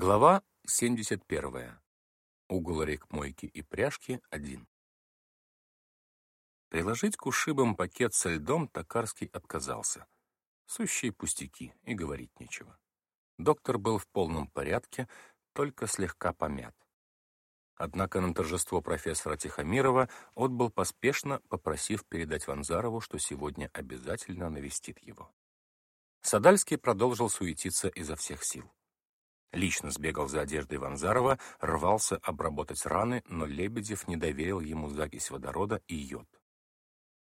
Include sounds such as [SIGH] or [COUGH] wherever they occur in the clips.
Глава 71. Угол рек Мойки и Пряжки 1. Приложить к ушибам пакет со льдом Токарский отказался. Сущие пустяки, и говорить нечего. Доктор был в полном порядке, только слегка помят. Однако на торжество профессора Тихомирова отбыл поспешно, попросив передать Ванзарову, что сегодня обязательно навестит его. Садальский продолжил суетиться изо всех сил. Лично сбегал за одеждой Ванзарова, рвался обработать раны, но Лебедев не доверил ему закись водорода и йод.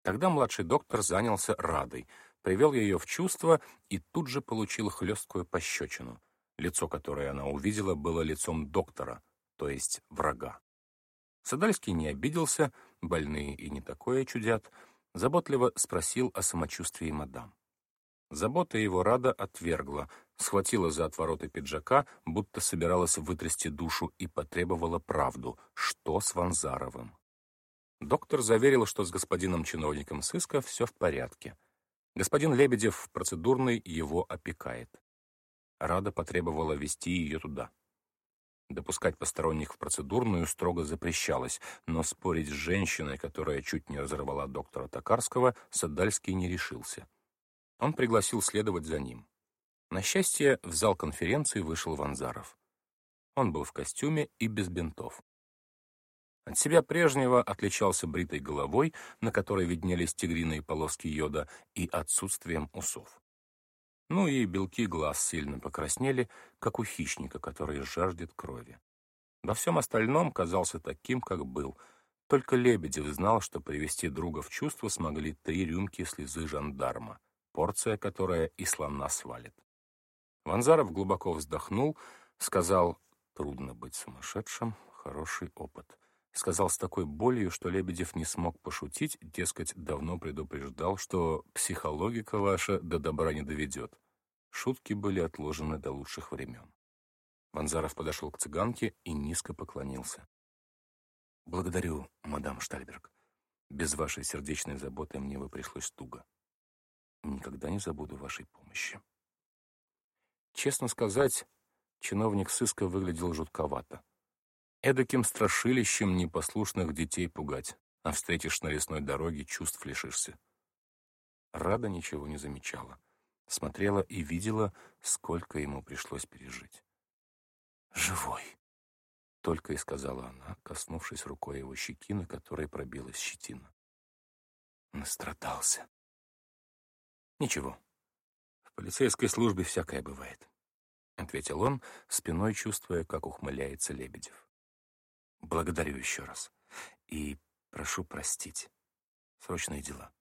Тогда младший доктор занялся Радой, привел ее в чувство и тут же получил хлесткую пощечину. Лицо, которое она увидела, было лицом доктора, то есть врага. Садальский не обиделся, больные и не такое чудят, заботливо спросил о самочувствии мадам. Забота его рада отвергла, схватила за отвороты пиджака, будто собиралась вытрясти душу и потребовала правду, что с Ванзаровым. Доктор заверил, что с господином чиновником сыска все в порядке. Господин Лебедев в процедурной его опекает. Рада потребовала вести ее туда. Допускать посторонних в процедурную строго запрещалось, но спорить с женщиной, которая чуть не разорвала доктора Токарского, Садальский не решился. Он пригласил следовать за ним. На счастье, в зал конференции вышел Ванзаров. Он был в костюме и без бинтов. От себя прежнего отличался бритой головой, на которой виднелись тигриные полоски йода, и отсутствием усов. Ну и белки глаз сильно покраснели, как у хищника, который жаждет крови. Во всем остальном казался таким, как был. Только Лебедев знал, что привести друга в чувство смогли три рюмки слезы жандарма, порция, которая и слона свалит. Ванзаров глубоко вздохнул, сказал «Трудно быть сумасшедшим, хороший опыт». Сказал с такой болью, что Лебедев не смог пошутить, дескать, давно предупреждал, что психологика ваша до добра не доведет. Шутки были отложены до лучших времен. Ванзаров подошел к цыганке и низко поклонился. «Благодарю, мадам Штальберг. Без вашей сердечной заботы мне бы пришлось туго. Никогда не забуду вашей помощи». Честно сказать, чиновник сыска выглядел жутковато. Эдаким страшилищем непослушных детей пугать, а встретишь на лесной дороге, чувств лишишься. Рада ничего не замечала. Смотрела и видела, сколько ему пришлось пережить. «Живой!» — только и сказала она, коснувшись рукой его щеки, на которой пробилась щетина. Настрадался. «Ничего, полицейской службе всякое бывает», — ответил он, спиной чувствуя, как ухмыляется Лебедев. «Благодарю еще раз. И прошу простить. Срочные дела».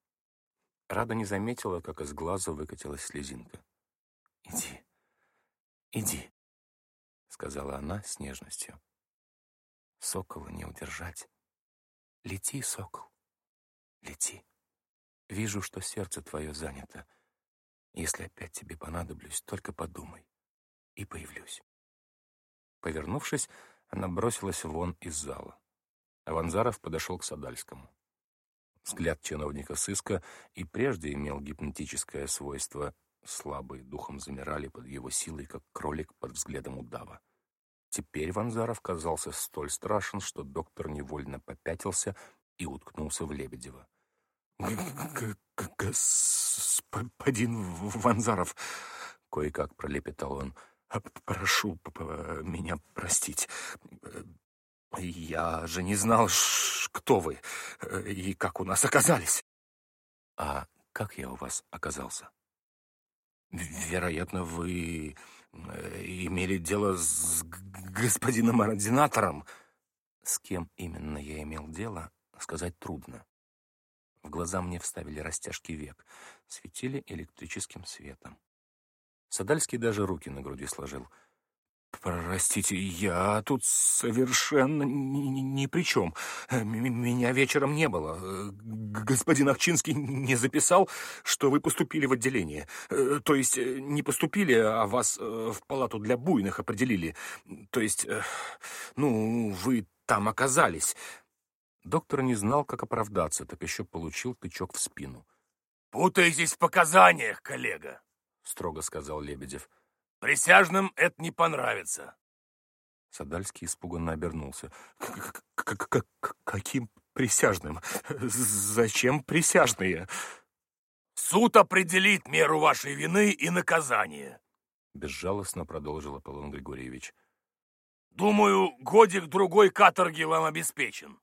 Рада не заметила, как из глаза выкатилась слезинка. «Иди, иди», — сказала она с нежностью. «Сокола не удержать. Лети, сокол, лети. Вижу, что сердце твое занято. Если опять тебе понадоблюсь, только подумай. И появлюсь. Повернувшись, она бросилась вон из зала. Аванзаров подошел к Садальскому. Взгляд чиновника сыска и прежде имел гипнотическое свойство. Слабые духом замирали под его силой, как кролик под взглядом удава. Теперь Ванзаров казался столь страшен, что доктор невольно попятился и уткнулся в Лебедева. «Господин Ванзаров», — кое-как пролепетал он, — «прошу меня простить. Я же не знал, кто вы и как у нас оказались». «А как я у вас оказался?» «Вероятно, вы имели дело с господином ординатором». С кем именно я имел дело, сказать трудно. В глаза мне вставили растяжки век, светили электрическим светом. Садальский даже руки на груди сложил. «Простите, я тут совершенно ни, ни при чем. Меня вечером не было. Господин Акчинский не записал, что вы поступили в отделение. То есть не поступили, а вас в палату для буйных определили. То есть, ну, вы там оказались. Доктор не знал, как оправдаться, так еще получил тычок в спину. «Путаетесь в показаниях, коллега», — строго сказал Лебедев. «Присяжным это не понравится. Садальский испуганно обернулся. «Каким присяжным? Зачем присяжные?» «Суд определит меру вашей вины и наказания», — безжалостно продолжил Аполлон Григорьевич. «Думаю, годик-другой каторги вам обеспечен».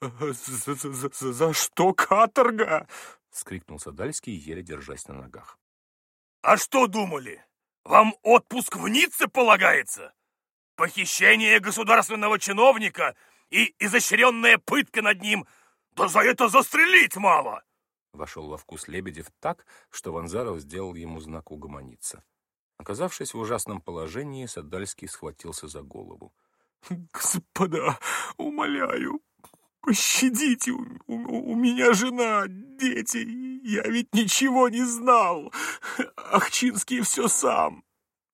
«За, за, за, за что каторга?» — скрикнул Садальский, еле держась на ногах. «А что думали? Вам отпуск в Ницце полагается? Похищение государственного чиновника и изощренная пытка над ним, да за это застрелить мало!» Вошел во вкус Лебедев так, что Ванзаров сделал ему знак угомониться. Оказавшись в ужасном положении, Садальский схватился за голову. «Господа, умоляю, пощадите, у, у, у меня жена, дети, я ведь ничего не знал. Ахчинский все сам.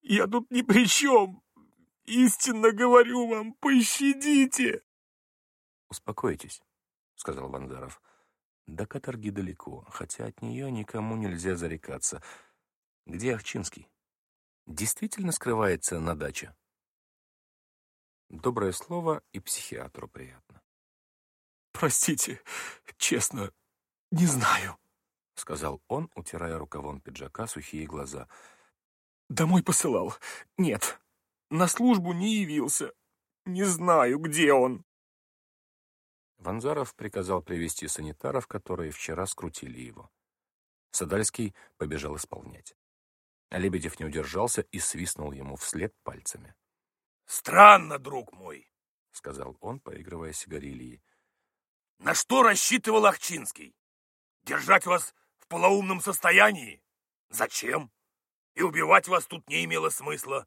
Я тут ни при чем. Истинно говорю вам, пощадите!» «Успокойтесь», — сказал Ванзаров. «До каторги далеко, хотя от нее никому нельзя зарекаться. Где Ахчинский? Действительно скрывается на даче?» Доброе слово и психиатру приятно. «Простите, честно, не знаю», — сказал он, утирая рукавом пиджака сухие глаза. «Домой посылал. Нет, на службу не явился. Не знаю, где он. Ванзаров приказал привести санитаров, которые вчера скрутили его. Садальский побежал исполнять. Лебедев не удержался и свистнул ему вслед пальцами. «Странно, друг мой», — сказал он, поигрывая сигарильей. «На что рассчитывал Ахчинский? Держать вас в полоумном состоянии? Зачем? И убивать вас тут не имело смысла.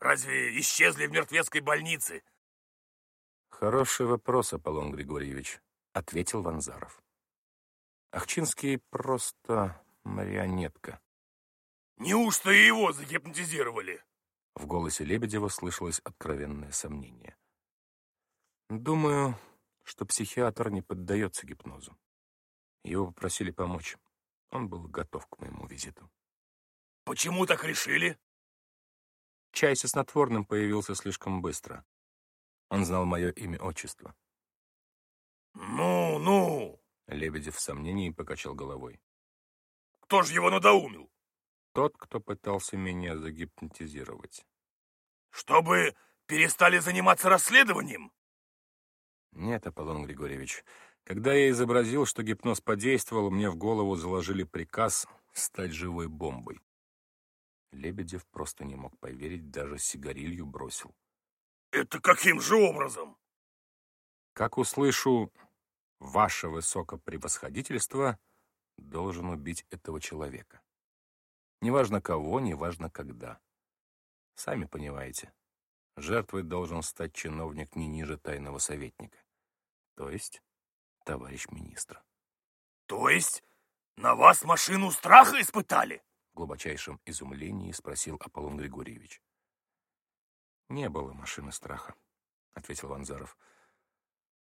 Разве исчезли в мертвецкой больнице? Хороший вопрос, Аполлон Григорьевич, ответил Ванзаров. Ахчинский просто марионетка. Неужто и его загипнотизировали? В голосе Лебедева слышалось откровенное сомнение. Думаю, что психиатр не поддается гипнозу. Его попросили помочь. Он был готов к моему визиту. Почему так решили? Чай со снотворным появился слишком быстро. Он знал мое имя, отчество. «Ну, ну!» — Лебедев в сомнении покачал головой. «Кто же его надоумил?» «Тот, кто пытался меня загипнотизировать». «Чтобы перестали заниматься расследованием?» «Нет, Аполлон Григорьевич. Когда я изобразил, что гипноз подействовал, мне в голову заложили приказ стать живой бомбой. Лебедев просто не мог поверить, даже сигарилью бросил. «Это каким же образом?» «Как услышу «Ваше высокопревосходительство», должен убить этого человека. Неважно кого, неважно когда. Сами понимаете, жертвой должен стать чиновник не ниже тайного советника, то есть товарищ министра. То есть на вас машину страха испытали? глубочайшем изумлении спросил Аполлон Григорьевич. «Не было машины страха», — ответил Ванзаров.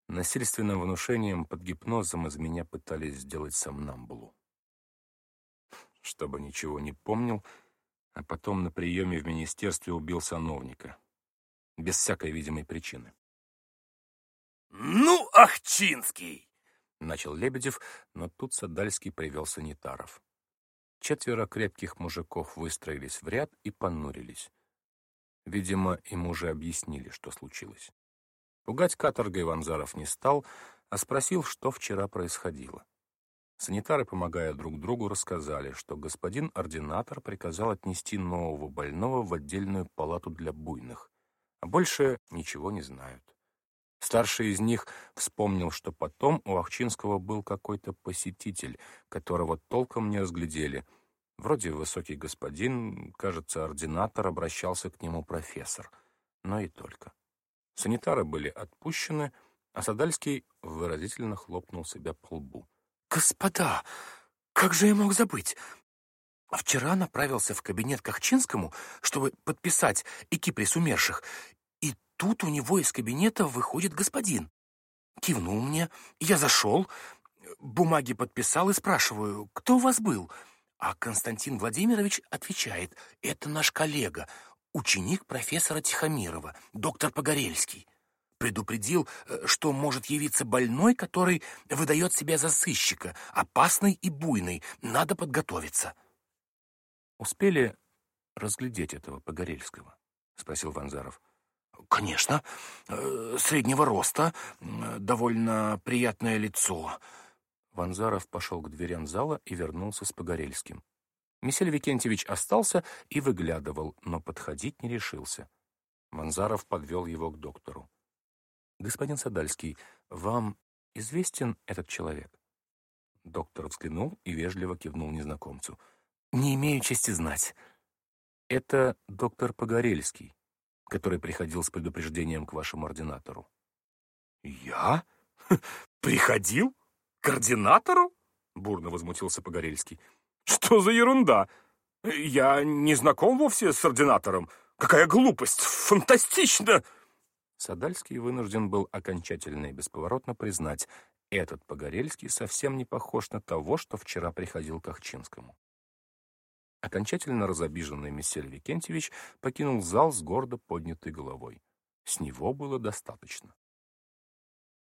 «Насильственным внушением под гипнозом из меня пытались сделать сомнамбулу. Чтобы ничего не помнил, а потом на приеме в министерстве убил сановника. Без всякой видимой причины». «Ну, Ахчинский!» — начал Лебедев, но тут Садальский привел санитаров. Четверо крепких мужиков выстроились в ряд и понурились. Видимо, им уже объяснили, что случилось. Пугать каторгой Ванзаров не стал, а спросил, что вчера происходило. Санитары, помогая друг другу, рассказали, что господин ординатор приказал отнести нового больного в отдельную палату для буйных, а больше ничего не знают. Старший из них вспомнил, что потом у Ахчинского был какой-то посетитель, которого толком не разглядели. Вроде высокий господин, кажется, ординатор, обращался к нему профессор. Но и только. Санитары были отпущены, а Садальский выразительно хлопнул себя по лбу. «Господа, как же я мог забыть? Вчера направился в кабинет к Ахчинскому, чтобы подписать экиприс умерших, тут у него из кабинета выходит господин. Кивнул мне, я зашел, бумаги подписал и спрашиваю, кто у вас был? А Константин Владимирович отвечает, это наш коллега, ученик профессора Тихомирова, доктор Погорельский. Предупредил, э, что может явиться больной, который выдает себя за сыщика, опасный и буйный. Надо подготовиться. Успели разглядеть этого Погорельского? Спросил Ванзаров. Конечно. Э, среднего роста, довольно приятное лицо. Ванзаров пошел к дверям зала и вернулся с Погорельским. Мисель Викентьевич остался и выглядывал, но подходить не решился. Манзаров подвел его к доктору. «Господин Садальский, вам известен этот человек?» Доктор взглянул и вежливо кивнул незнакомцу. «Не имею чести знать. Это доктор Погорельский, который приходил с предупреждением к вашему ординатору». «Я? [LAUGHS] Приходил? К ординатору?» — бурно возмутился Погорельский. Что за ерунда? Я не знаком вовсе с ординатором. Какая глупость! Фантастично!» Садальский вынужден был окончательно и бесповоротно признать, этот Погорельский совсем не похож на того, что вчера приходил к Охчинскому. Окончательно разобиженный Мессель Викентьевич покинул зал с гордо поднятой головой. С него было достаточно.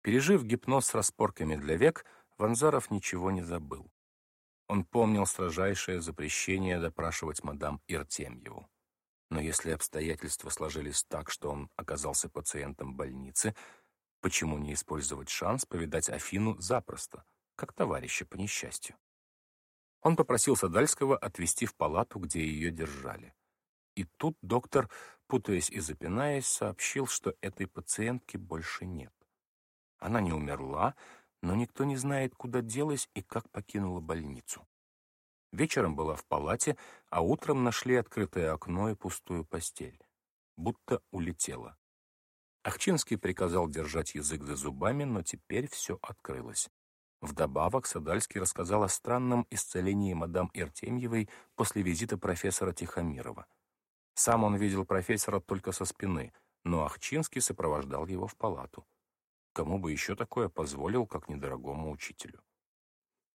Пережив гипноз с распорками для век, Ванзаров ничего не забыл. Он помнил строжайшее запрещение допрашивать мадам Иртемьеву. Но если обстоятельства сложились так, что он оказался пациентом больницы, почему не использовать шанс повидать Афину запросто, как товарища по несчастью? Он попросил Садальского отвезти в палату, где ее держали. И тут доктор, путаясь и запинаясь, сообщил, что этой пациентки больше нет. Она не умерла, но никто не знает, куда делась и как покинула больницу. Вечером была в палате, а утром нашли открытое окно и пустую постель. Будто улетела. Ахчинский приказал держать язык за зубами, но теперь все открылось. Вдобавок Садальский рассказал о странном исцелении мадам Иртемьевой после визита профессора Тихомирова. Сам он видел профессора только со спины, но Ахчинский сопровождал его в палату. Кому бы еще такое позволил, как недорогому учителю?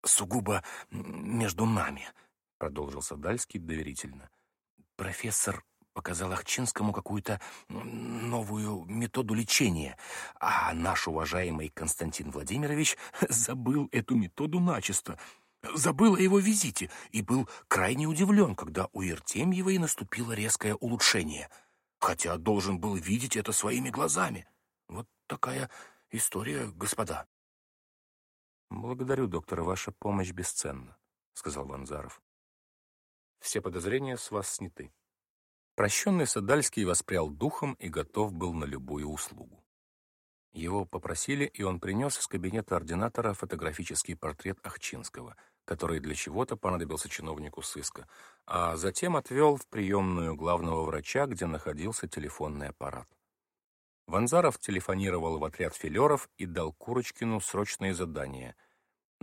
«Сугубо между нами», — продолжил Садальский доверительно. «Профессор показал Ахчинскому какую-то новую методу лечения, а наш уважаемый Константин Владимирович [LAUGHS] забыл эту методу начисто, забыл о его визите и был крайне удивлен, когда у Ертемьевой наступило резкое улучшение, хотя должен был видеть это своими глазами. Вот такая история, господа. «Благодарю, доктор, ваша помощь бесценна», — сказал Ванзаров. «Все подозрения с вас сняты». Прощенный Садальский воспрял духом и готов был на любую услугу. Его попросили, и он принес из кабинета ординатора фотографический портрет Ахчинского, который для чего-то понадобился чиновнику сыска, а затем отвел в приемную главного врача, где находился телефонный аппарат. Ванзаров телефонировал в отряд филеров и дал Курочкину срочное задание —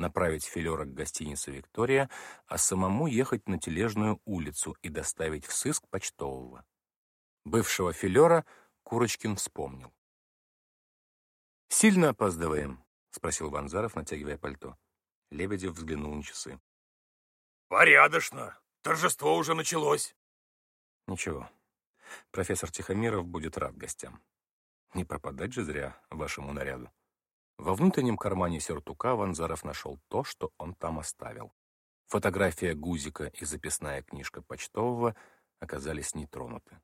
направить филера к гостинице «Виктория», а самому ехать на Тележную улицу и доставить в сыск почтового. Бывшего филера Курочкин вспомнил. «Сильно опаздываем?» — спросил Ванзаров, натягивая пальто. Лебедев взглянул на часы. «Порядочно. Торжество уже началось». «Ничего. Профессор Тихомиров будет рад гостям. Не пропадать же зря вашему наряду. Во внутреннем кармане сюртука Ванзаров нашел то, что он там оставил. Фотография Гузика и записная книжка почтового оказались нетронуты.